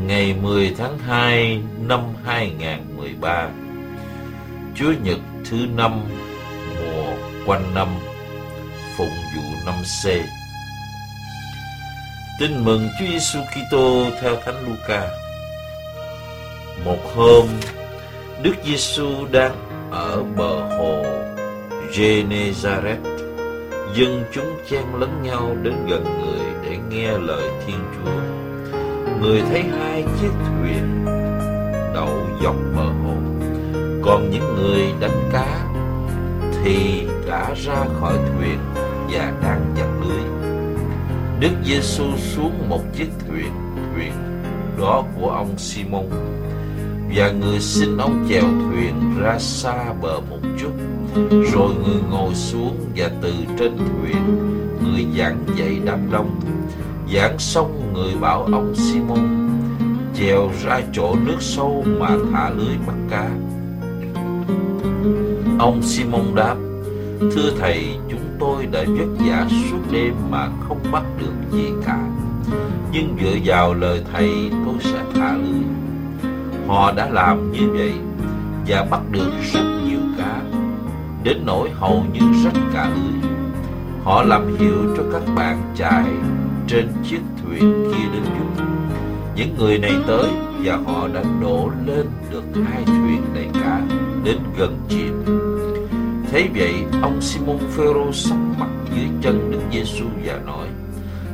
ngày 10 tháng 2 năm 2013, Chúa Nhật thứ năm mùa quanh năm, phụng vụ năm C. Tin mừng Chúa Giêsu Kitô theo Thánh Luca. Một hôm, Đức Giêsu đang ở bờ hồ Genezareth. Dân chúng chen lấn nhau đến gần người để nghe lời Thiên Chúa. Người thấy hai chiếc thuyền đậu dọc bờ hồ, còn những người đánh cá thì đã ra khỏi thuyền và đang giặt lưới. Đức Giêsu xuống một chiếc thuyền, thuyền đó của ông Simon. Và người xin ông chèo thuyền ra xa bờ một chút rồi người ngồi xuống và từ trên thuyền người giảng dạy đám đông giảng xong người bảo ông Simon chèo ra chỗ nước sâu mà thả lưới bắt cá ông Simon đáp thưa thầy chúng tôi đã vất vả suốt đêm mà không bắt được gì cả. Nhưng dựa vào lời thầy tôi sẽ thả lưới. Họ đã làm như vậy và bắt được rất nhiều cá, đến nỗi hầu như rách cả lưới. Họ làm hiệu cho các bạn chạy trên chiếc thuyền kia đến giúp. Những người này tới và họ đã đổ lên được hai thuyền đầy cá đến gần chìm. Thế vậy, ông Simon Phêrô sắp mặt dưới chân Đức Giêsu và nói: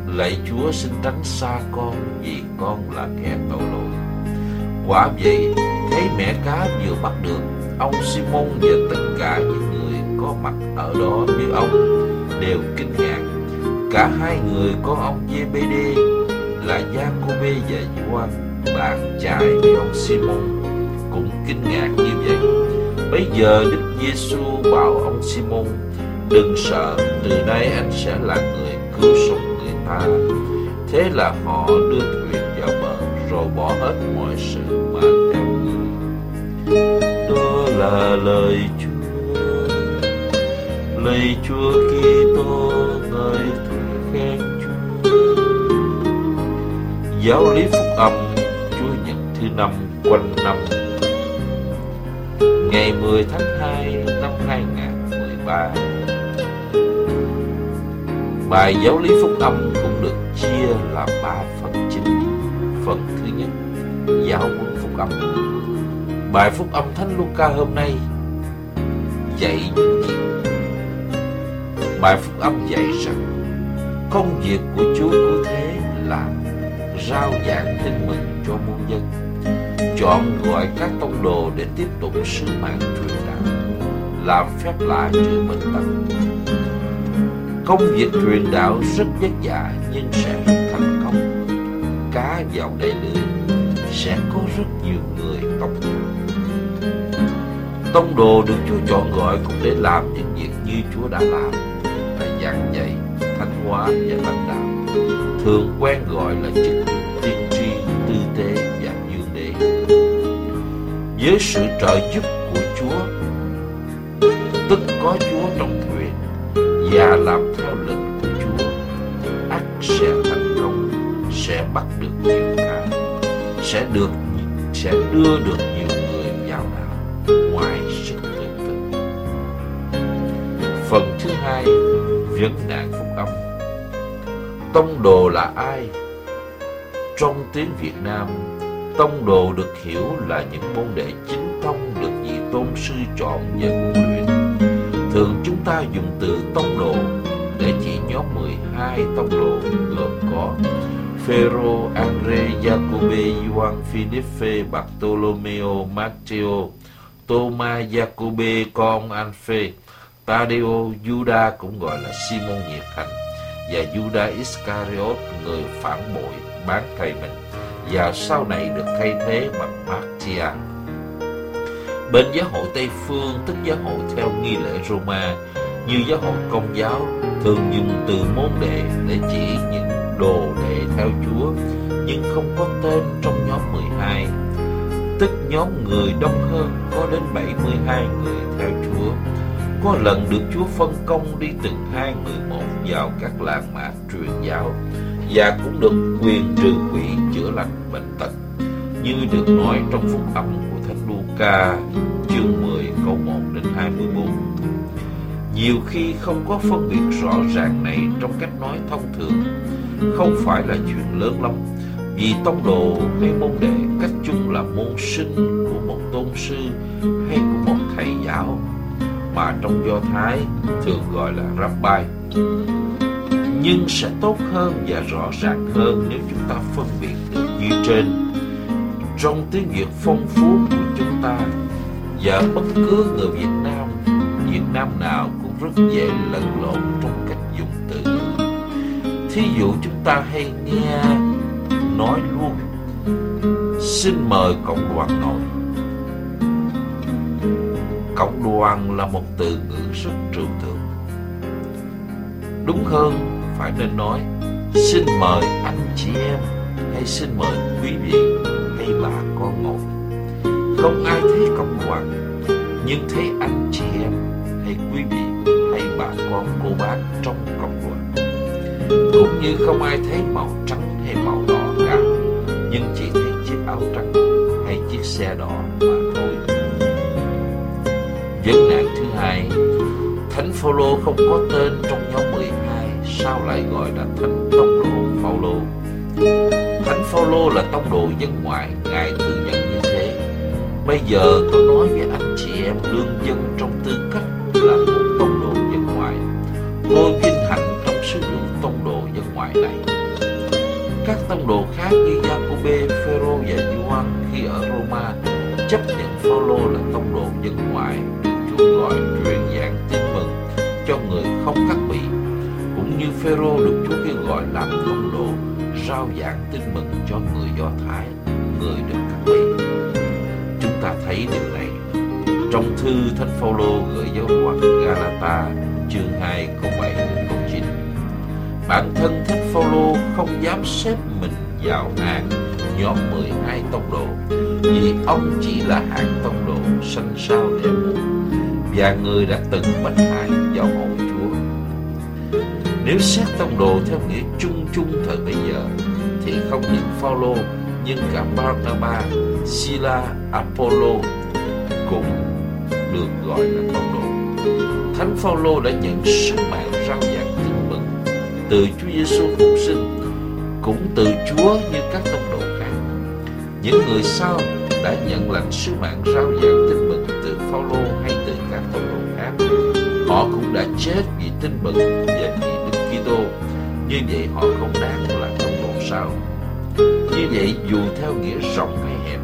Lạy Chúa xin tránh xa con vì con là kẻ tội lỗi. Quả vậy, thấy mẹ cá vừa bắt được, ông Simon và tất cả những người có mặt ở đó như ông đều kinh ngạc. Cả hai người con ông GBD là Jacobe và Gioan bạn trai với ông Simon cũng kinh ngạc như vậy. Bây giờ Đức Giêsu bảo ông Simon đừng sợ, từ nay anh sẽ là người cứu sống người ta. Thế là họ đưa thuyền vào bờ rồi bỏ hết mọi sự mà theo người. Đó là lời Chúa, lời Chúa Kitô ngợi khen Chúa. Giáo lý phúc âm Chúa Nhật thứ năm quanh năm ngày 10 tháng 2 năm 2013. Bài giáo lý phúc âm cũng được chia làm ba phần chính. Phần thứ nhất, giáo huấn phúc âm. Bài phúc âm Thánh Luca hôm nay dạy những gì? Bài phúc âm dạy rằng công việc của Chúa cứu thế là rao giảng tin mừng cho muôn dân, chọn gọi các tông đồ để tiếp tục sứ mạng truyền đạo, làm phép lạ chữa bệnh tật. Công việc truyền đạo rất vất vả nhưng sẽ rất thành công. Cá vào đầy lưới sẽ có rất nhiều người tông đồ Tông đồ được Chúa chọn gọi cũng để làm những việc như Chúa đã làm và giảng dạy, Thanh hóa và lãnh đạo. Thường quen gọi là chức tiên tri, tư tế và dương đế. Với sự trợ giúp của Chúa, tức có Chúa trong thuyền và làm theo lệnh của Chúa, ắt sẽ thành công, sẽ bắt được nhiều cá, sẽ được sẽ đưa được nhiều người vào đảo ngoài sức tưởng tượng. Phần thứ hai, vấn nạn. Tông đồ là ai? Trong tiếng Việt Nam, tông đồ được hiểu là những môn đệ chính tông được vị tôn sư chọn và huấn luyện. Thường chúng ta dùng từ tông đồ để chỉ nhóm 12 tông đồ gồm có Phêrô, Andre, Jacobe, Juan Filipe, Bartolomeo, Matteo, Thomas, Jacobe, con Alphe, Tadeo, Juda cũng gọi là Simon nhiệt thành và Judas Iscariot, người phản bội, bán thầy mình, và sau này được thay thế bằng Martia. Bên giáo hội Tây Phương, tức giáo hội theo nghi lễ Roma, như giáo hội Công giáo, thường dùng từ môn đệ để chỉ những đồ đệ theo Chúa, nhưng không có tên trong nhóm 12 tức nhóm người đông hơn, có đến 72 người theo Chúa có lần được Chúa phân công đi từng hai người một vào các làng mạc truyền giáo và cũng được quyền trừ quỷ chữa lành bệnh tật như được nói trong phúc âm của Thánh Luca, chương 10 câu 1 đến 24. Nhiều khi không có phân biệt rõ ràng này trong cách nói thông thường, không phải là chuyện lớn lắm, vì tông đồ hay môn đệ cách chung là môn sinh của một tôn sư hay của một thầy giáo, mà trong Do Thái thường gọi là Rabbi. Nhưng sẽ tốt hơn và rõ ràng hơn nếu chúng ta phân biệt được như trên. Trong tiếng Việt phong phú của chúng ta và bất cứ người Việt Nam, Việt Nam nào cũng rất dễ lẫn lộn trong cách dùng từ. Thí dụ chúng ta hay nghe nói luôn Xin mời cộng đoàn ngồi Cộng đoàn là một từ ngữ rất trừu tượng Đúng hơn phải nên nói Xin mời anh chị em Hay xin mời quý vị hay bà con ngồi Không ai thấy công đoàn Nhưng thấy anh chị em hay quý vị hay bà con cô bác trong cộng đoàn Cũng như không ai thấy màu trắng hay màu đỏ nhưng chỉ thấy chiếc áo trắng hay chiếc xe đỏ mà thôi. Vấn nạn thứ hai, Thánh Phaolô không có tên trong sao lại gọi là Thánh Tông Đồ Phaolô? Thánh Phaolô là tông đồ dân ngoại, ngài tự nhận như thế. Bây giờ tôi nói với anh chị em lương dân trong tư rao giảng tin mừng cho người Do Thái, người được cắt bị chúng ta thấy điều này. Trong thư Thánh Phaolô gửi giáo hoàng Galata, chương 2 câu 7 đến câu 9 Bản thân Thánh Phaolô không dám xếp mình vào hàng nhóm 12 tông đồ, vì ông chỉ là hạng tông đồ sanh sao đẻ muộn và người đã từng bắt hại giáo hội Chúa. Nếu xét tông đồ theo nghĩa chung chung thời bây giờ thì không những Phaolô nhưng cả Barnabas, Sila, Apollo cũng được gọi là tông đồ. Thánh Phaolô đã nhận sứ mạng rao giảng tin mừng từ Chúa Giêsu phục sinh cũng từ Chúa như các tông đồ khác. Những người sau đã nhận lãnh sứ mạng rao giảng tin mừng từ Phaolô hay từ các tông đồ khác. Họ cũng đã chết vì tin mừng và vì Kitô. Như vậy họ không đáng là tông đồ sao? Như vậy dù theo nghĩa rộng hay hẹp,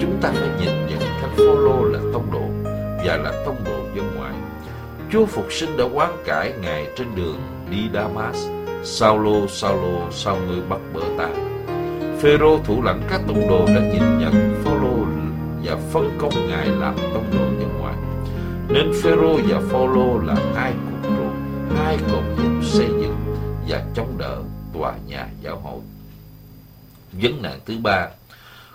chúng ta phải nhìn nhận Thánh Phaolô là tông đồ và là tông đồ dân ngoại. Chúa phục sinh đã quán cải ngài trên đường đi Damas Saulo, Saulo, sao ngươi bắt bỡ ta? Phêrô thủ lãnh các tông đồ đã nhìn nhận Phaolô và phân công ngài làm tông đồ nhân ngoại. Nên Phêrô và Phaolô là hai ai còn hai xây dựng và chống đỡ tòa nhà giáo hội. Vấn nạn thứ ba,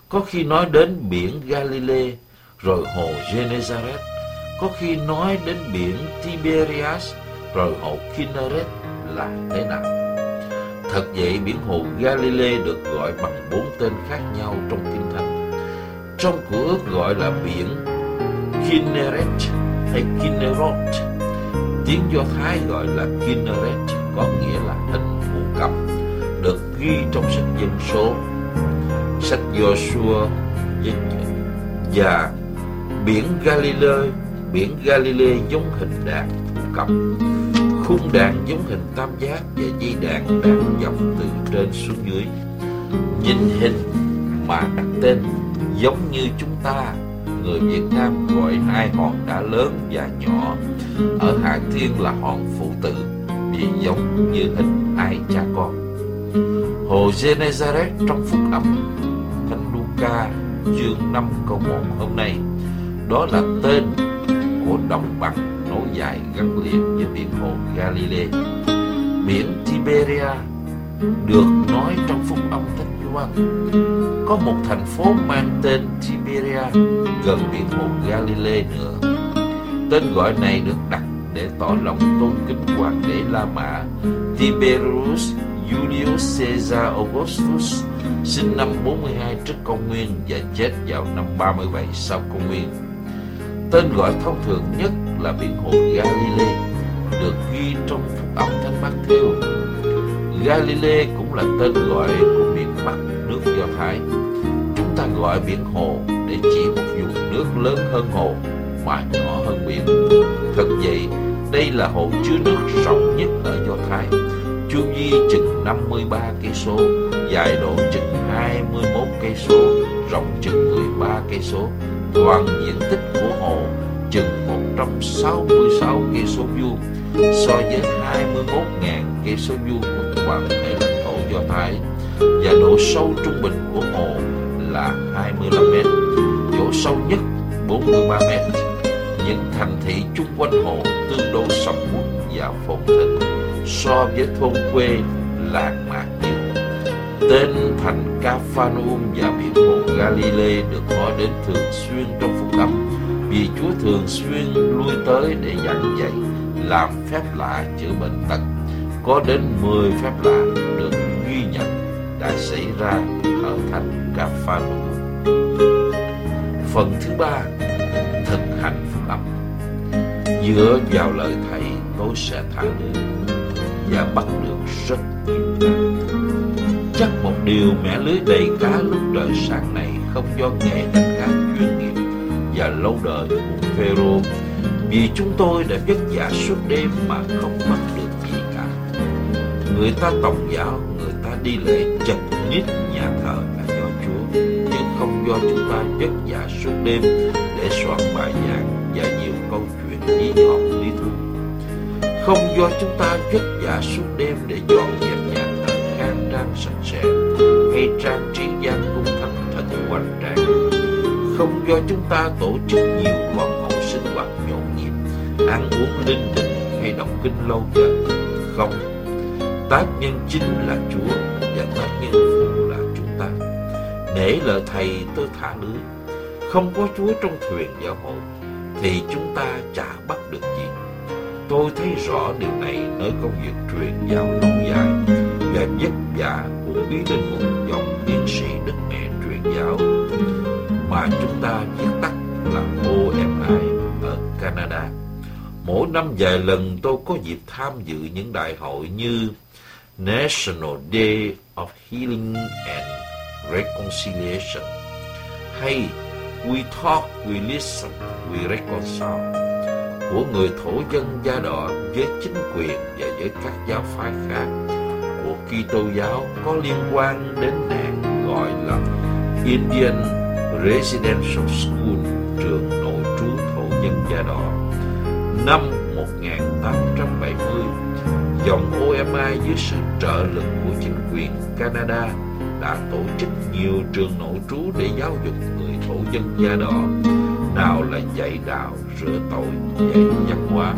có khi nói đến biển Galilee rồi hồ Gennesaret, có khi nói đến biển Tiberias rồi hồ Kinneret là thế nào. Thật vậy, biển hồ Galilee được gọi bằng bốn tên khác nhau trong Kinh Thánh. Trong Cựu ước gọi là biển Kinneret hay Kinnerot. Tiếng Do Thái gọi là Kinneret có nghĩa là hình phù cầm, được ghi trong sách dân số, sách Joshua và biển Galilee, biển Galilee giống hình đạn phù cầm khung đạn giống hình tam giác và dây đạn đang dọc từ trên xuống dưới. Nhìn hình mà đặt tên giống như chúng ta, người Việt Nam gọi hai hòn đá lớn và nhỏ ở hạ thiên là hòn phụ tử vì giống như hình hai cha con. Hồ Genezareth trong phúc âm, Thánh Luca, chương 5 câu 1 hôm nay đó là tên của đồng bằng nối dài gắn liền với biển hồ Galilee. Biển Tiberia được nói trong phúc âm Thánh Gioan có một thành phố mang tên Tiberia gần biển hồ Galilee nữa. Tên gọi này được đặt để tỏ lòng tôn kính hoàng đế La Mã, Tiberius Julius Caesar Augustus, sinh năm 42 trước công nguyên và chết vào năm 37 sau công nguyên. Tên gọi thông thường nhất là biển hồ Galilee, được ghi trong phúc âm Thánh Matthew. Galilee cũng là tên gọi của miền Bắc nước Do Thái. Chúng ta gọi biển hồ để chỉ một vùng nước lớn hơn hồ mà nhỏ hơn biển. Thật vậy, đây là hồ chứa nước rộng nhất ở Do Thái. Chu vi chừng 53 cây số, dài độ chừng 21 cây số, rộng chừng 13 cây số. Toàn diện tích của hồ chừng 166 cây số vuông so với 21.000 cây số vuông của toàn thể lãnh thổ Do Thái độ sâu trung bình của hồ là 25 mét, chỗ sâu nhất 43 mét. Những thành thị chung quanh hồ tương đối sầm uất và phồn thịnh so với thôn quê làng mạc nhiều. Tên thành Capharnaum và biển hồ Galilee được nói đến thường xuyên trong phúc âm vì Chúa thường xuyên lui tới để giảng dạy, làm phép lạ chữa bệnh tật. Có đến 10 phép lạ được ghi nhận đã xảy ra ở thành Gaffalo. Phần thứ ba, thực hành phúc âm. Dựa vào lời thầy, tôi sẽ thả lưới và bắt được rất nhiều cá. Chắc một điều mẹ lưới đầy cá lúc trời sáng này không do nghề đánh cá chuyên nghiệp và lâu đời của Phêrô vì chúng tôi đã vất vả suốt đêm mà không bắt được gì cả. Người ta tổng giáo, đi lễ chật nít nhà thờ là do Chúa, chứ không do chúng ta vất vả suốt đêm để soạn bài giảng và nhiều câu chuyện dí học lý thú. Không do chúng ta vất vả suốt đêm để dọn dẹp nhà thờ khang trang sạch sẽ hay trang trí gian cung thánh thật hoành tráng. Không do chúng ta tổ chức nhiều hoạt động sinh hoạt nhộn nhịp ăn uống linh đình hay đọc kinh lâu giờ không tác nhân chính là chúa nhận hết nhân phụ là chúng ta. Để lời thầy tôi thả lưới không có chúa trong thuyền giáo hội thì chúng ta chả bắt được gì. Tôi thấy rõ điều này nơi công việc truyền giáo lâu dài và vất vả của bí linh mục dòng tiến sĩ đức mẹ truyền giáo. Mà chúng ta viết tắt là OMI ở Canada. Mỗi năm vài lần tôi có dịp tham dự những đại hội như National Day of Healing and Reconciliation hay We Talk, We Listen, We Reconcile của người thổ dân da đỏ với chính quyền và với các giáo phái khác của Kitô giáo có liên quan đến nạn gọi là Indian Residential School, trường nội trú thổ dân da đỏ. Năm 1870, dòng OMI dưới sự trợ lực của chính quyền Canada đã tổ chức nhiều trường nội trú để giáo dục người thổ dân da đỏ, nào là dạy đạo, rửa tội, dạy văn hóa.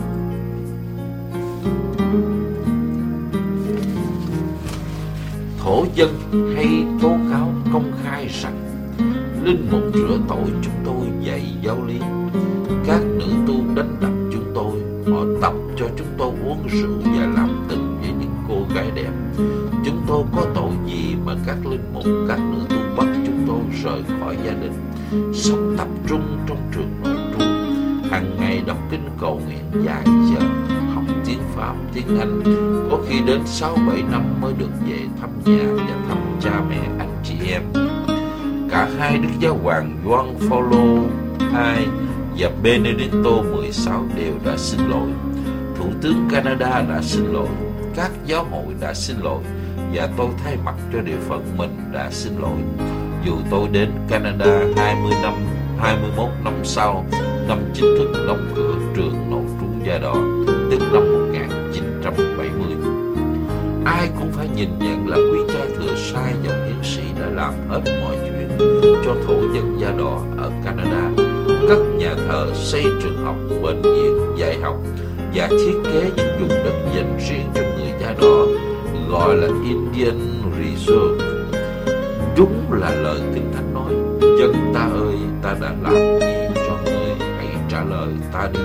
Thổ dân hay tố cáo công khai rằng linh mục rửa tội chúng tôi dạy giáo lý các nữ tu đánh đập chúng tôi họ tập cho chúng tôi uống rượu có tội gì mà các linh mục các nữ tu bắt chúng tôi rời khỏi gia đình sống tập trung trong trường nội trú hàng ngày đọc kinh cầu nguyện dài giờ học tiếng pháp tiếng anh có khi đến sáu bảy năm mới được về thăm nhà và thăm cha mẹ anh chị em cả hai đức giáo hoàng Gioan Paulo II và Benedicto XVI đều đã xin lỗi. Thủ tướng Canada đã xin lỗi, các giáo hội đã xin lỗi và tôi thay mặt cho địa phận mình đã xin lỗi. Dù tôi đến Canada 20 năm, 21 năm sau, năm chính thức đóng cửa trường nội trú gia đỏ, tức năm 1970. Ai cũng phải nhìn nhận là quý cha thừa sai và hiến sĩ đã làm hết mọi chuyện cho thổ dân da đỏ ở Canada, cất nhà thờ, xây trường học, bệnh viện, dạy học và thiết kế những vùng đất dành riêng cho người da đỏ gọi là Indian Reserve. Đúng là lời Kinh Thánh nói, dân ta ơi, ta đã làm gì cho người, hãy trả lời ta đi.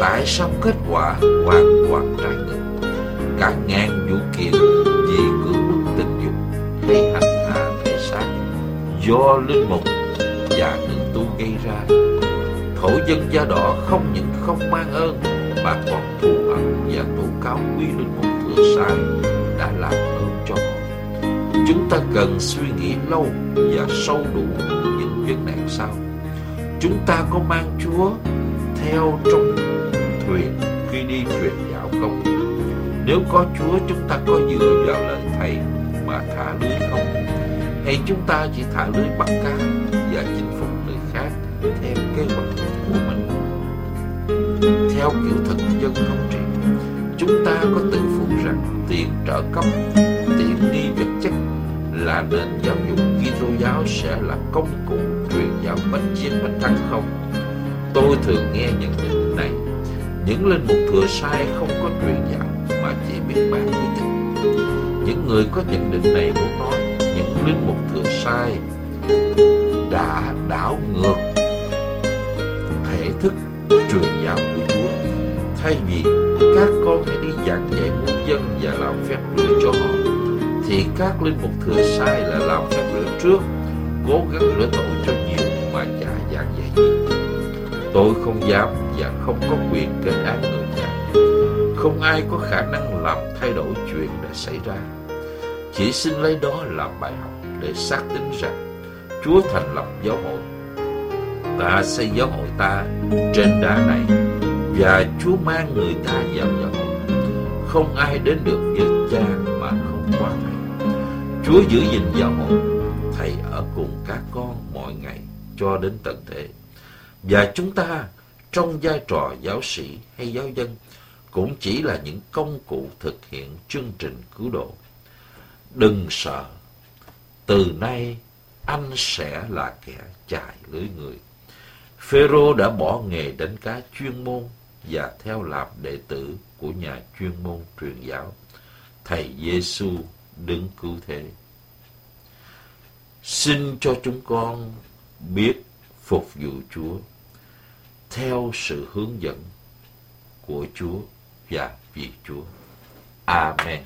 Tại sao kết quả hoàn toàn trái ngược? Cả ngàn vụ kiện hay hành hạ thể xác do linh mục và nữ tu gây ra. Thổ dân da đỏ không những không mang ơn mà còn thù hận và tố cáo quý linh mục sai đã làm ơn cho họ. Chúng ta cần suy nghĩ lâu và sâu đủ những việc này sao Chúng ta có mang Chúa theo trong thuyền khi đi truyền giáo không? Nếu có Chúa chúng ta có dựa vào lời Thầy mà thả lưới không? Hay chúng ta chỉ thả lưới bắt cá và chinh phục người khác theo kế hoạch của mình? Theo kiểu thực dân thống trị, chúng ta có tự phụ rằng tiền trợ cấp, tiền đi vật chất là nền giáo dục Kitô giáo sẽ là công cụ truyền giáo bánh chiến bánh thắng không? Tôi thường nghe nhận định này. Những linh mục thừa sai không có truyền giáo mà chỉ biết bán cái dịch. Những người có nhận định này muốn nói những linh mục thừa sai đã đảo ngược thể thức truyền giáo của Chúa. Thay vì các con hãy đi giảng dạy muôn dân và làm phép rửa cho họ, thì các linh mục thừa sai là làm phép rửa trước, cố gắng rửa tội cho nhiều mà chả giảng dạy gì. Tôi không dám và không có quyền kết án người khác. Không ai có khả năng làm thay đổi chuyện đã xảy ra. Chỉ xin lấy đó làm bài học để xác tín rằng Chúa thành lập giáo hội. Ta xây giáo hội ta trên đá này và Chúa mang người ta vào giáo hội. Không ai đến được với cha mà không qua Thầy. Chúa giữ gìn giáo hội, Thầy ở cùng các con mọi ngày cho đến tận thế. Và chúng ta trong vai trò giáo sĩ hay giáo dân cũng chỉ là những công cụ thực hiện chương trình cứu độ. Đừng sợ, từ nay anh sẽ là kẻ chài lưới người. Phêrô đã bỏ nghề đánh cá chuyên môn và theo làm đệ tử của nhà chuyên môn truyền giáo. Thầy Giêsu đứng cứu thế. Xin cho chúng con biết phục vụ Chúa theo sự hướng dẫn của Chúa và vì Chúa. Amen.